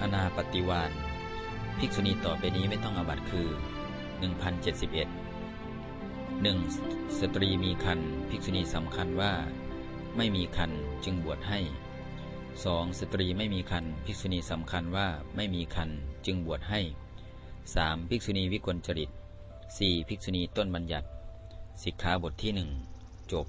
อนาปัตติวารภิกษุณีต่อไปนี้ไม่ต้องอาบัติคือ 1071 1. สตรีมีครรภ์ภิกษุณีสำคัญว่า ไม่มีครรภ์จึงบวชให้ 2. สตรีไม่มีครรภ์ภิกษุณีสำคัญว่าไม่มีครรภ์จึงบวชให้ 3. ภิกษุณีวิกลจริต 4. ภิกษุณีต้นบัญญัติ สิกขาบทที่หนึ่งจบ